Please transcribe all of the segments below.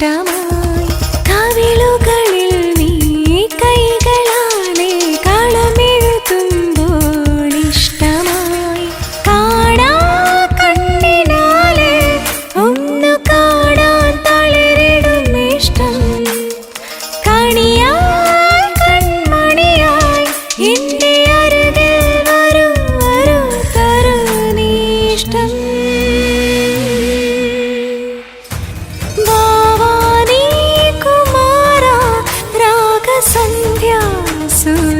Dama.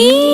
He